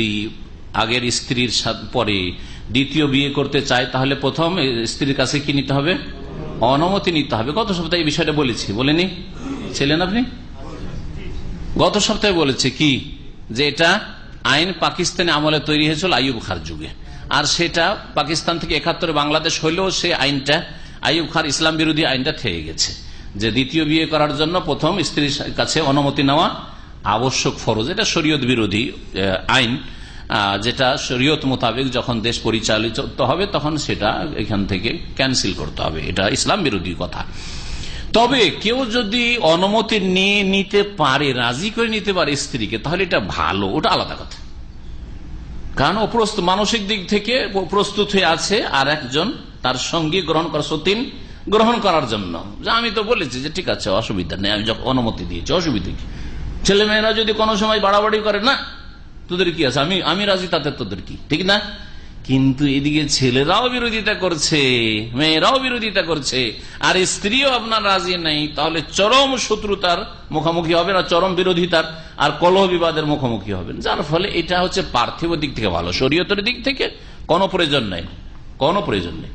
যদি আগের স্ত্রীর পরে দ্বিতীয় বিয়ে করতে চায়, তাহলে প্রথম স্ত্রীর কাছে কি নিতে হবে? অনুমতি নিতে হবে। গত সপ্তাহে এই বিষয়টা বলেছি। বলেনি? ছিলেন আপনি? গত সপ্তাহে বলেছে কি? যে এটা আইন পাকিস্তানে আমলে তৈরি হয়েছিল আইয়ুব খার যুগে। আর সেটা পাকিস্তান থেকে একাত্তরে বাংলাদেশ হইলেও সে আইনটা, আইয়ুব খার ইসলাম বিরোধী আইনটা থেকে গেছে। যে দ্বিতীয় বিয়ে করার জন্য প্রথম স্ত্রীর কাছে অনুমতি নেওয়া আবশ্যক ফরজ। এটা শরীয়ত বিরোধী আইন যেটা শরীয়ত মোতাবেক যখন দেশ পরিচালিত হবে, তখন সেটা এখান থেকে ক্যান্সেল করতে হবে। এটা ইসলাম বিরোধী কথা। তবে কেউ যদি অনুমতি নিয়ে নিতে পারে, রাজি করে নিতে পারে স্ত্রীকে, তাহলে এটা ভালো, ওটা আলাদা কথা। কারণ মানসিক দিক থেকে প্রস্তুত হয়ে আছে আর একজন তার সঙ্গী গ্রহণ করা সতীন গ্রহণ করার জন্য। আমি তো বলেছি যে ঠিক আছে, অসুবিধা নেই, আমি যখন অনুমতি দিয়েছি, অসুবিধা ছেলে মেয়েরা যদি কোনো সময় বাড়াবাড়ি করে, না, তোদের কি আছে? আমি আমি রাজি, তাতে তোদের কি? ঠিক না? কিন্তু এদিকে ছেলেরাও বিরোধিতা করছে, মেয়েরাও বিরোধিতা করছে, আর স্ত্রীও আপনার রাজি নেই, তাহলে চরম শত্রুতার মুখোমুখি হবেন আর চরম বিরোধিতার আর কলহ বিবাদের মুখোমুখি হবেন। যার ফলে এটা হচ্ছে পার্থিব দিক থেকে ভালো, শরীয়তের দিক থেকে কোনো প্রয়োজন নেই, কোনো প্রয়োজন নেই।